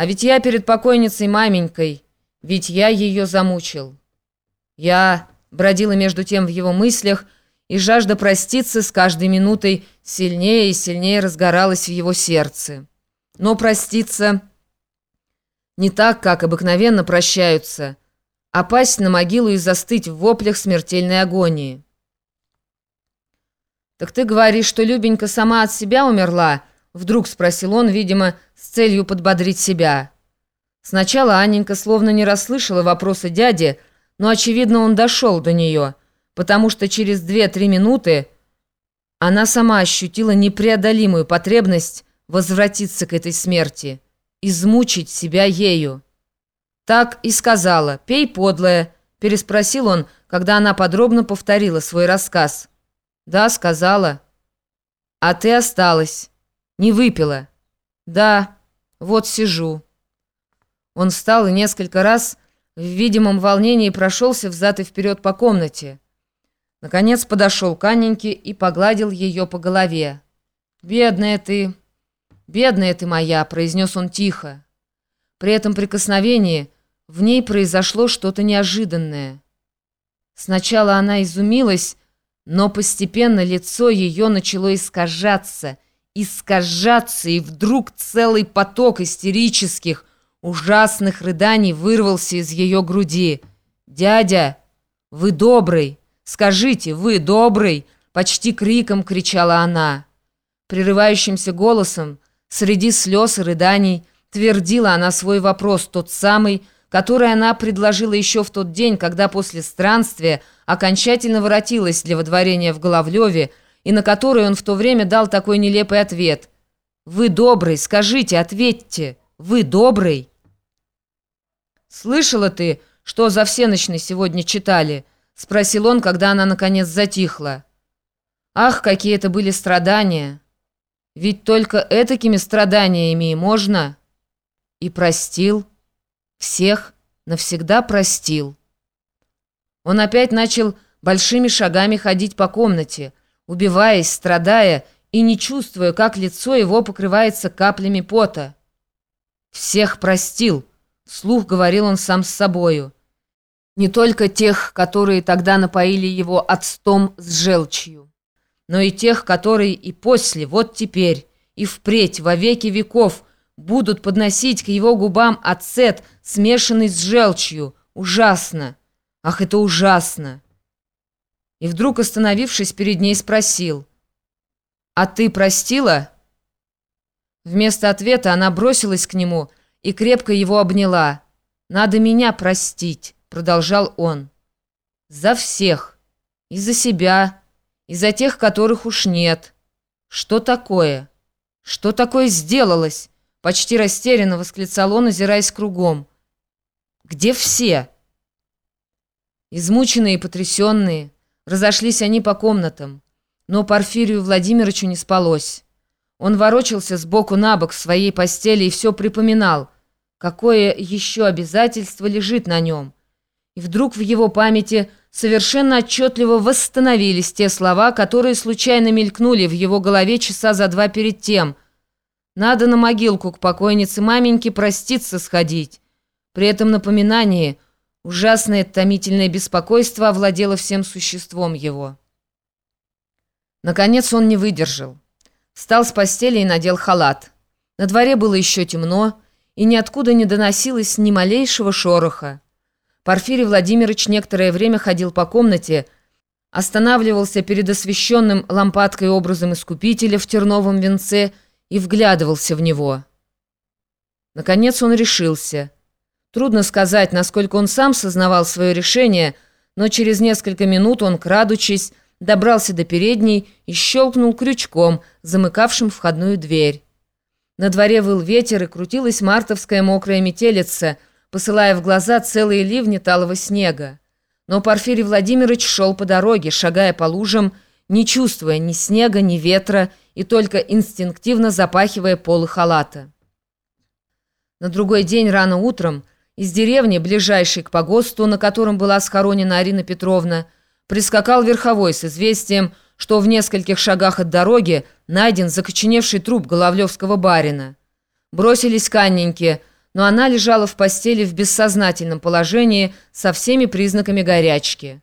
А ведь я перед покойницей маменькой, ведь я ее замучил. Я бродила между тем в его мыслях, и жажда проститься с каждой минутой сильнее и сильнее разгоралась в его сердце. Но проститься не так, как обыкновенно прощаются, а на могилу и застыть в воплях смертельной агонии. «Так ты говоришь, что Любенька сама от себя умерла?» Вдруг спросил он, видимо, с целью подбодрить себя. Сначала Анненька словно не расслышала вопроса дяди, но, очевидно, он дошел до нее, потому что через две-три минуты она сама ощутила непреодолимую потребность возвратиться к этой смерти, измучить себя ею. Так и сказала «Пей, подлая», переспросил он, когда она подробно повторила свой рассказ. «Да», — сказала. «А ты осталась». «Не выпила?» «Да, вот сижу». Он встал и несколько раз в видимом волнении прошелся взад и вперед по комнате. Наконец подошел к Анненьке и погладил ее по голове. «Бедная ты, бедная ты моя», — произнес он тихо. При этом прикосновении в ней произошло что-то неожиданное. Сначала она изумилась, но постепенно лицо ее начало искажаться — искажаться, и вдруг целый поток истерических, ужасных рыданий вырвался из ее груди. «Дядя, вы добрый! Скажите, вы добрый!» Почти криком кричала она. Прерывающимся голосом, среди слез и рыданий, твердила она свой вопрос, тот самый, который она предложила еще в тот день, когда после странствия окончательно воротилась для водворения в Головлеве, и на который он в то время дал такой нелепый ответ. «Вы добрый, скажите, ответьте, вы добрый?» «Слышала ты, что за всеночный сегодня читали?» — спросил он, когда она, наконец, затихла. «Ах, какие это были страдания! Ведь только этакими страданиями и можно!» И простил, всех навсегда простил. Он опять начал большими шагами ходить по комнате — убиваясь, страдая и не чувствуя, как лицо его покрывается каплями пота. «Всех простил», — слух говорил он сам с собою. Не только тех, которые тогда напоили его отстом с желчью, но и тех, которые и после, вот теперь, и впредь, во веки веков, будут подносить к его губам ацет, смешанный с желчью. Ужасно! Ах, это ужасно! И вдруг, остановившись перед ней, спросил, «А ты простила?» Вместо ответа она бросилась к нему и крепко его обняла. «Надо меня простить», — продолжал он. «За всех. И за себя, и за тех, которых уж нет. Что такое? Что такое сделалось?» Почти растерянно восклицал он, озираясь кругом. «Где все?» Измученные и потрясенные, Разошлись они по комнатам. Но Порфирию Владимировичу не спалось. Он ворочался сбоку на бок в своей постели и все припоминал, какое еще обязательство лежит на нем. И вдруг в его памяти совершенно отчетливо восстановились те слова, которые случайно мелькнули в его голове часа за два перед тем. «Надо на могилку к покойнице маменьке проститься сходить». При этом напоминании – Ужасное томительное беспокойство овладело всем существом его. Наконец он не выдержал. Встал с постели и надел халат. На дворе было еще темно, и ниоткуда не доносилось ни малейшего шороха. Порфирий Владимирович некоторое время ходил по комнате, останавливался перед освещенным лампадкой образом Искупителя в терновом венце и вглядывался в него. Наконец он решился — Трудно сказать, насколько он сам сознавал свое решение, но через несколько минут он, крадучись, добрался до передней и щелкнул крючком, замыкавшим входную дверь. На дворе выл ветер и крутилась мартовская мокрая метелица, посылая в глаза целые ливни талого снега. Но Порфирий Владимирович шел по дороге, шагая по лужам, не чувствуя ни снега, ни ветра и только инстинктивно запахивая полы халата. На другой день рано утром из деревни, ближайшей к погосту, на котором была схоронена Арина Петровна, прискакал верховой с известием, что в нескольких шагах от дороги найден закоченевший труп Головлевского барина. Бросились к Анненьке, но она лежала в постели в бессознательном положении со всеми признаками горячки.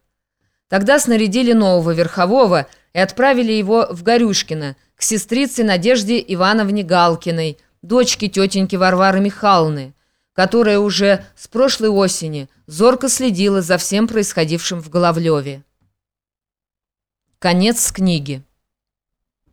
Тогда снарядили нового верхового и отправили его в Горюшкино, к сестрице Надежде Ивановне Галкиной, дочке тетеньки Варвары Михайловны, которая уже с прошлой осени зорко следила за всем происходившим в Головлеве. Конец книги.